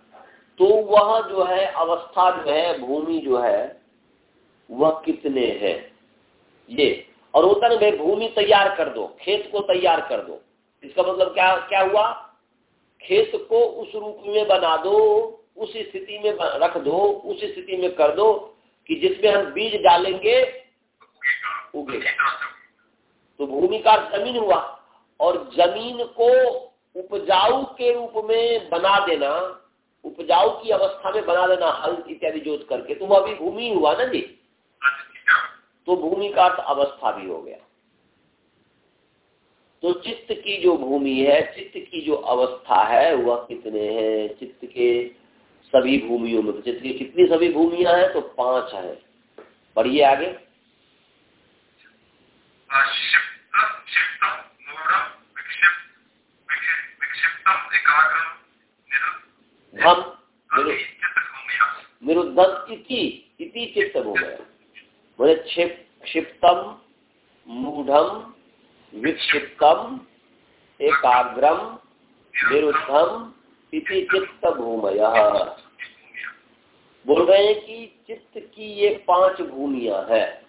तो वह जो है अवस्था जो है भूमि जो है वह कितने हैं? ये। और होता ना भाई भूमि तैयार कर दो, खेत को तैयार कर दो। इसका मतलब क्या क्या हुआ? खेत को उस रूप में बना दो, उस स्थिति में रख दो, उस स्थिति में कर दो कि जिसमें हम बीज डालेंगे उगेगा तो भूमि का ज़मीन हुआ। और ज़मीन को उपजाऊ के रूप में बना देना, उपजाऊ की अवस्था में बना देना, हल इत्यादि जोत करके। तो वह अभी भूमि हुआ ना जी? तो भूमि का अर्थ अवस्था भी हो गया। तो चित्त की जो भूमि है चित्त की जो अवस्था है वह कितने हैं? चित्त के सभी भूमियों में तो चित्त की कितनी सभी भूमिया हैं? तो पाँच है। पढ़िए आगे। हम निरुद्धम इति इति चित्त भूमय बोले क्षिप्तम, मूढ़म, विक्षिप्तम, एकाग्रम, निरुद्धम, इति चित्त भूमय। बोल रहे हैं कि चित्त की ये पाँच भूमिया है।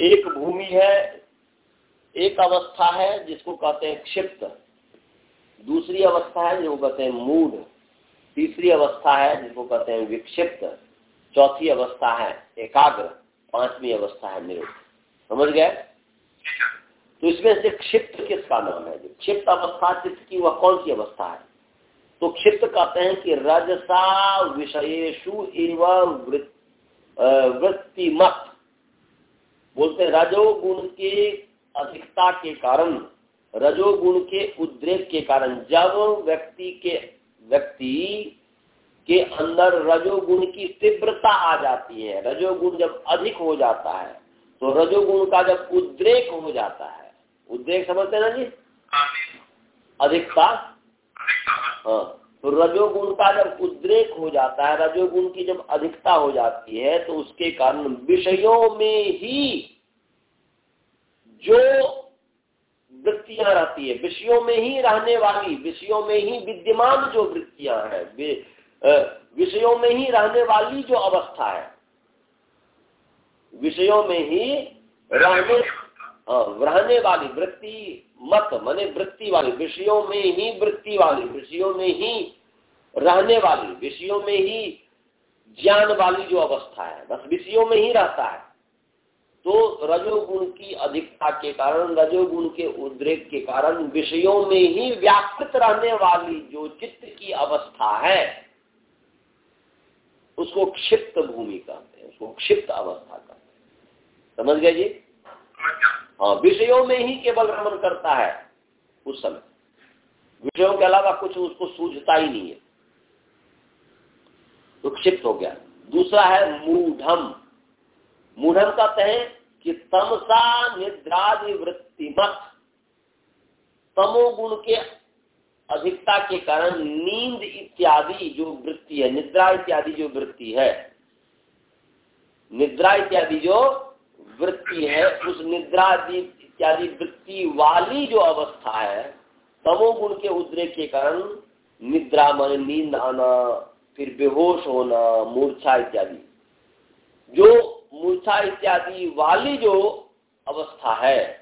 एक भूमि है, एक अवस्था है, जिसको कहते हैं क्षिप्त। दूसरी अवस्था है, जिसको कहते हैं मूढ़। तीसरी अवस्था है, जिसको कहते हैं विक्षिप्त। चौथी अवस्था है, एकाग्र। पांचवी अवस्था है निरुद्ध समझ गए? तो इसमें से क्षिप्त किसका नाम है? क्षिप्त अवस्था चित्त की वह कौन सी अवस्था है? तो क्षिप्त कहते हैं कि रजसा विषयेशु एवं वृत्ति मत बोलते रजोगुण के अधिकता के कारण, रजोगुण के उद्रेक के कारण, जब व्यक्ति के, व्यक्ति के अंदर रजोगुण की तीव्रता आ जाती है। रजोगुण जब अधिक हो जाता है तो रजोगुण का जब उद्रेक हो जाता है उद्रेक समझते ना जी? अधिकता? हाँ। तो रजोगुण का जब उद्रेक हो जाता है रजोगुण की जब अधिकता हो जाती है तो उसके कारण विषयों में ही जो वृत्तियाँ रहती है विषयों में ही रहने वाली विषयों में ही विद्यमान जो वृत्तियाँ हैं विषयों में ही रहने वाली जो अवस्था है, विषयों में ही रहने रहने वाली वृत्ति मत, मने वृत्ति वाली, विषयों में ही वृत्ति वाली, विषयों में ही रहने वाली, विषयों में ही ज्ञान वाली जो अवस्था है, बस विषयों में ही रहता है। तो रजोगुण की अधिकता के कारण, रजोगुण के उद्रेक के कारण विषयों में ही व्यापृत रहने वाली जो चित्त की अवस्था है उसको क्षिप्त भूमि कहते हैं, उसको क्षिप्त अवस्था कहते हैं। समझ गए जी? हाँ विषयों में ही केवल रमन करता है उस समय। विषयों के अलावा कुछ उसको सूझता ही नहीं है। तो क्षिप्त हो गया। दूसरा है मूढ़म। मूढ़म कहते हैं कि तमसा निद्रादि वृत्तिमत तमोगुण के अधिकता के कारण नींद इत्यादि जो वृत्ति है, निद्रा इत्यादि जो वृत्ति है, निद्रा इत्यादि जो वृत्ति है, उस निद्रा इत्यादि वृत्ति वाली जो अवस्था है, तमोगुण के उद्रेक के कारण निद्रा मन नींद आना, फिर बेहोश होना, मूर्छा इत्यादि। जो मूर्छा इत्यादि वाली जो अवस्था है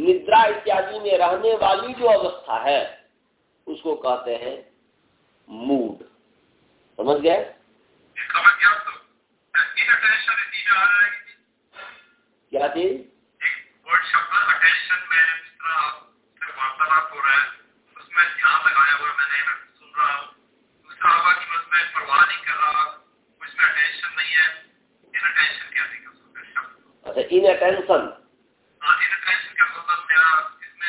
निद्रा इत्यादि में रहने वाली जो अवस्था है, उसको कहते हैं मूड समझ गए? क्या अच्छा इन अटेंशन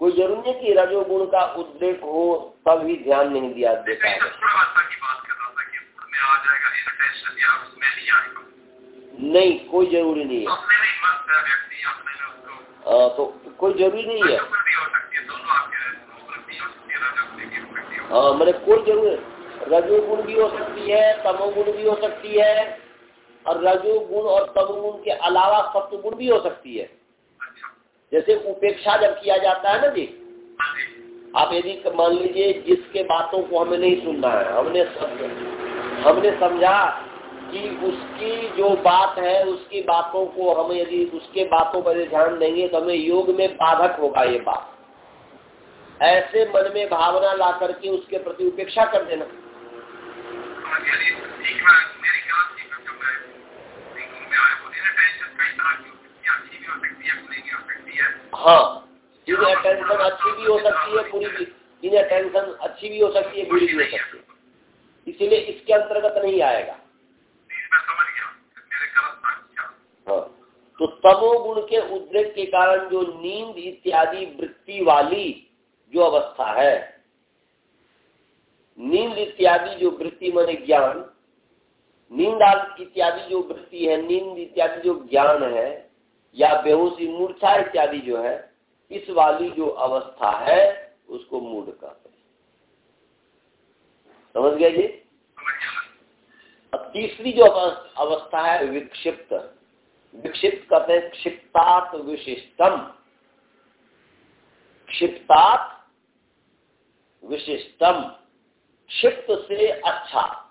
कोई ज़रूरी है कि रजोगुण का उद्रेक हो तब ही ध्यान नहीं दिया देता है नहीं कोई ज़रूरी नहीं है। आ, तो कोई ज़रूरी नहीं है। हाँ मैंने कोई ज़रूरी रजोगुण भी हो सकती है तमोगुण भी हो सकती है और रजोगुण और तमोगुण के अलावा सत्वगुण भी हो सकती है। जैसे उपेक्षा जब किया जाता है ना जी, आप यदि मान लीजिए जिसके बातों को हमें नहीं सुनना है, हमने सब हमने समझा कि उसकी जो बात है, उसकी बातों को हम यदि उसके बातों पर ध्यान देंगे तो हमें योग में बाधक होगा ये बात। ऐसे मन में भावना ला करके उसके प्रति उपेक्षा कर देना। हाँ। जिन्हें टेंशन अच्छी भी हो सकती है पूरी भी। जिन्हें टेंशन अच्छी भी हो सकती है, बुरी भी हो सकती है। इसीलिए इसके अंतर्गत नहीं आएगा। हाँ। तो तमोगुण के उद्रेक के कारण जो नींद इत्यादि वृत्ति वाली जो अवस्था है, नींद इत्यादि जो वृत्ति माने ज्ञान, नींद इत्यादि जो वृत्ति है, नींद इत्यादि जो ज्ञान है या बेहोशी मूर्छा इत्यादि जो है, इस वाली जो अवस्था है, उसको मूड हैं। समझ गए जी? अब तीसरी जो अवस्था है विक्षिप्त। विक्षिप्त कहते हैं क्षिप्तात विशिष्टम। क्षिप्तात विशिष्टम। क्षिप्त से अच्छा।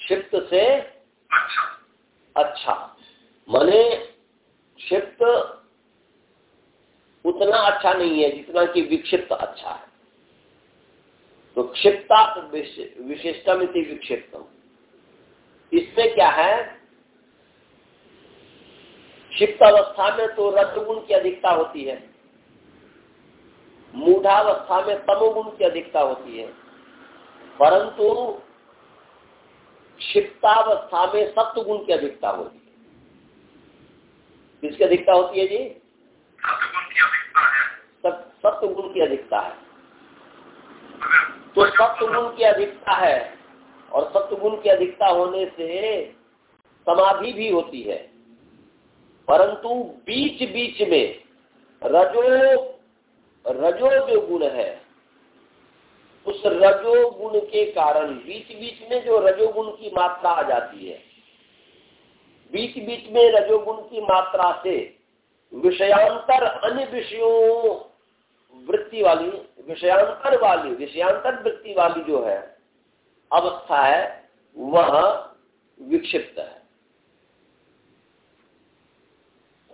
क्षिप्त से अच्छा अच्छा मने क्षिप्त उतना अच्छा नहीं है जितना कि विक्षिप्त अच्छा है। तो क्षिप्ता विशिष्टम इति विक्षिप्तम। इसमें क्या है? क्षिप्त अवस्था में तो रजगुण की अधिकता होती है। मूढ़ावस्था में तमोगुण की अधिकता होती है। परंतु क्षिप्तावस्था में सत्व गुण की अधिकता होती है। किसकी अधिकता होती है जी? सत्य गुण की अधिकता है। तो सत्य गुण की अधिकता है और सत्य गुण की अधिकता होने से समाधि भी होती है। परंतु बीच बीच में रजो रजो जो गुण है, उस रजोगुण के कारण बीच बीच में जो रजोगुण की मात्रा आ जाती है बीच बीच में रजोगुण की मात्रा से विषयांतर अन्य विषयों वृत्ति वाली विषयांतर वाली विषयांतर वृत्ति वाली जो है अवस्था है वह विक्षिप्त है।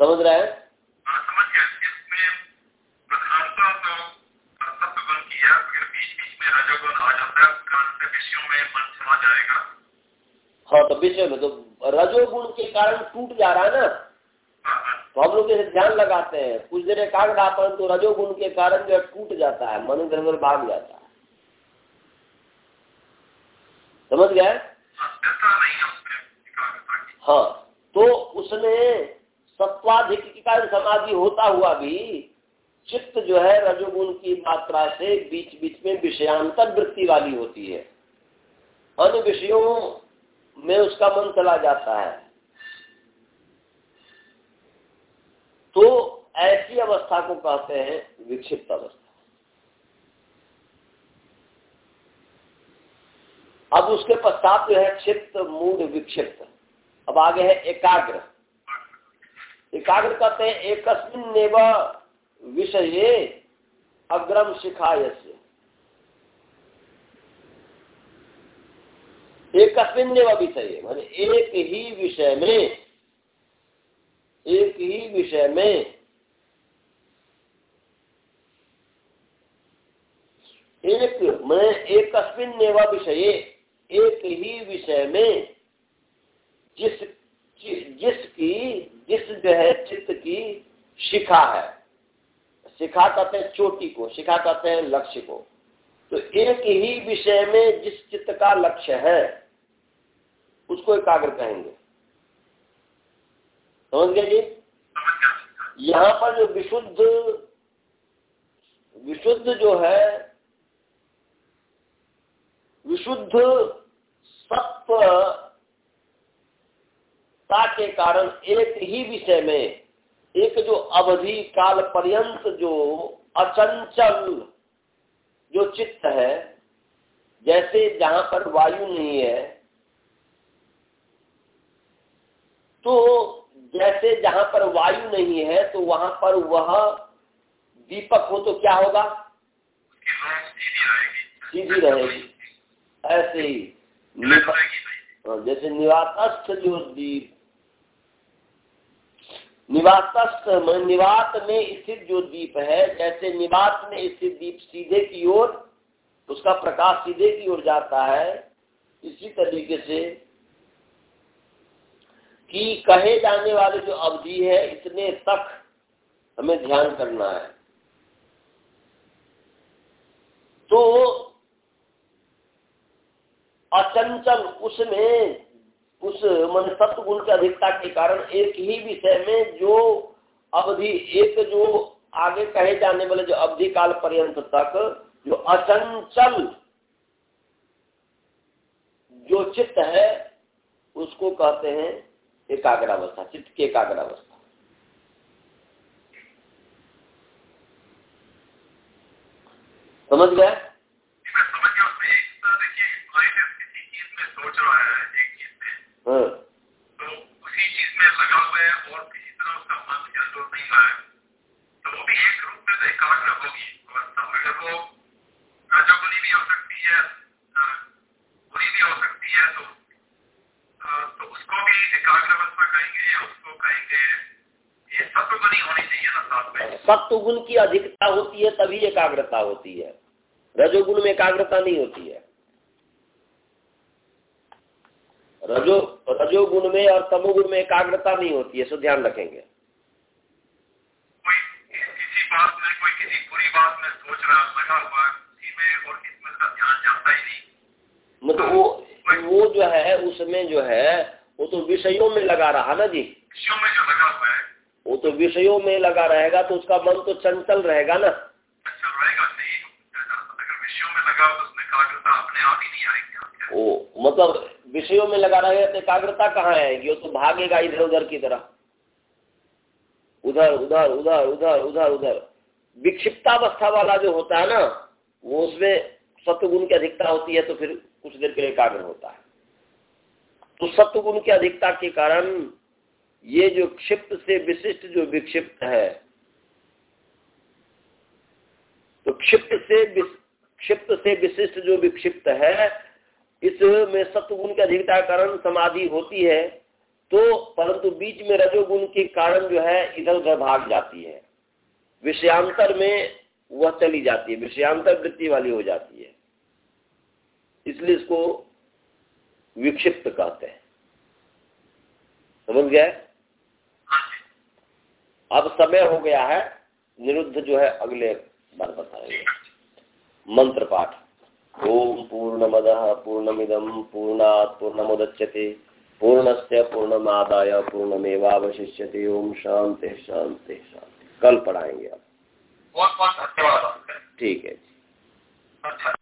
समझ रहे हैं? हाँ तो विषय में तो रजोगुण के कारण टूट जा रहा है ना। तो हम लोग जैसे ध्यान लगाते हैं, कुछ देर एकाग्र अपन तो रजोगुण के कारण जो है टूट जाता है, मन उधर भाग जाता है। समझ गए? हाँ तो उसने सत्वाधिक के कारण समाधि होता हुआ भी चित्त जो है रजोगुण की मात्रा से बीच बीच में विषयांतर वृत्ति वाली होती है। अन्य विषयों में उसका मन चला जाता है। तो ऐसी अवस्था को कहते हैं विक्षिप्त अवस्था। अब उसके पश्चात जो है क्षिप्त, मूड विक्षिप्त। अब आगे है एकाग्र। एकाग्र कहते हैं एकस्मिन नेव विषय अग्रम शिखा शिखाय एक विषय, मान एक ही विषय में एक ही विषय में। एक मैं एक विषय, एक ही विषय में जिस जिसकी, जिस जो है चित्त की शिखा है। शिखा कहते हैं चोटी को, शिखा कहते हैं लक्ष्य को। तो एक ही विषय में जिस चित्त का लक्ष्य है, उसको एकाग्र कहेंगे। समझ गए जी? यहाँ पर जो विशुद्ध विशुद्ध जो है, विशुद्ध सत्व के कारण एक ही विषय में, एक जो अवधि काल पर्यंत जो अचंचल जो चित्त है, जैसे जहाँ पर वायु नहीं है तो जैसे जहाँ पर वायु नहीं है तो वहाँ पर वह दीपक हो तो क्या होगा? सीधी रहेगी। ऐसे ही। हाँ, जैसे निवातस्थ जो दीप। निवातस्थ निवात में स्थित जो दीप है जैसे निवात में स्थित दीप सीधे की ओर उसका प्रकाश सीधे की ओर जाता है इसी तरीके से कि कहे जाने वाले जो अवधि है, इतने तक हमें ध्यान करना है। तो अचंचल उसमें, उस मन सत्व गुण की अधिकता के कारण एक ही विषय में जो अवधि, एक जो आगे कहे जाने वाले जो अवधि काल पर्यंत तक, जो अचंचल जो चित्त है, उसको कहते हैं एकाग्रावस्था, चित्त की एकाग्रावस्था। समझ गए? हाँ। तो तो भी तो भी हो सकती है तो तो उसको भी एकाग्र अवस्था कहेंगे या उसको कहेंगे ये सत्वगुणी होनी चाहिए ना साथ में। सत्वगुण की अधिकता होती है तभी एकाग्रता होती है। रजोगुण में एकाग्रता नहीं होती है। रजो रजोगुण में और तमोगुण में एकाग्रता नहीं होती है सो ध्यान रखेंगे। कोई किसी बात में कोई किसी बुरी बात में सोच रहा लगा हुआ में और इसमें ध्यान जाता ही नहीं। मतलब वो वो जो है उसमें जो है वो तो विषयों में लगा रहा ना जी। विषयों में जो लगा हुआ है। वो तो विषयों में लगा रहेगा तो उसका मन तो चंचल रहेगा ना। ओ मतलब विषयों में लगा रहेगा तो एकाग्रता कहाँ आएगी? वो तो भागेगा इधर उधर की तरह। उधर उधर उधर उधर उधर उधर। विक्षिप्तावस्था वाला जो होता है ना वो उसमें सत्य गुण की अधिकता होती है तो फिर कुछ देर के लिए एकाग्र होता है। तो सत्य गुण की अधिकता के कारण ये जो क्षिप्त से विशिष्ट जो विक्षिप्त है तो क्षिप्त से क्षिप्त से विशिष्ट जो विक्षिप्त है, इसमें सत्वगुण की अधिकता कारण समाधि होती है तो परंतु बीच में रजोगुण के कारण जो है, इधर उधर भाग जाती है। विषयांतर में वह चली जाती है, विषयांतर वृत्ति वाली हो जाती है। इसलिए इसको विक्षिप्त कहते हैं। समझ गए अब समय हो गया है निरुद्ध जो है अगले बार बताएँगे। मंत्र पाठ। ओम पूर्ण पूर्णमद पूर्णमिदम पूर्णात पूर्णमुदच्यते पूर्णस्य पूर्णमादाय पूर्णमेवावशिष्यते। ओम शांति शांति शांति। कल पढ़ाएँगे आप। ठीक है जी। अच्छा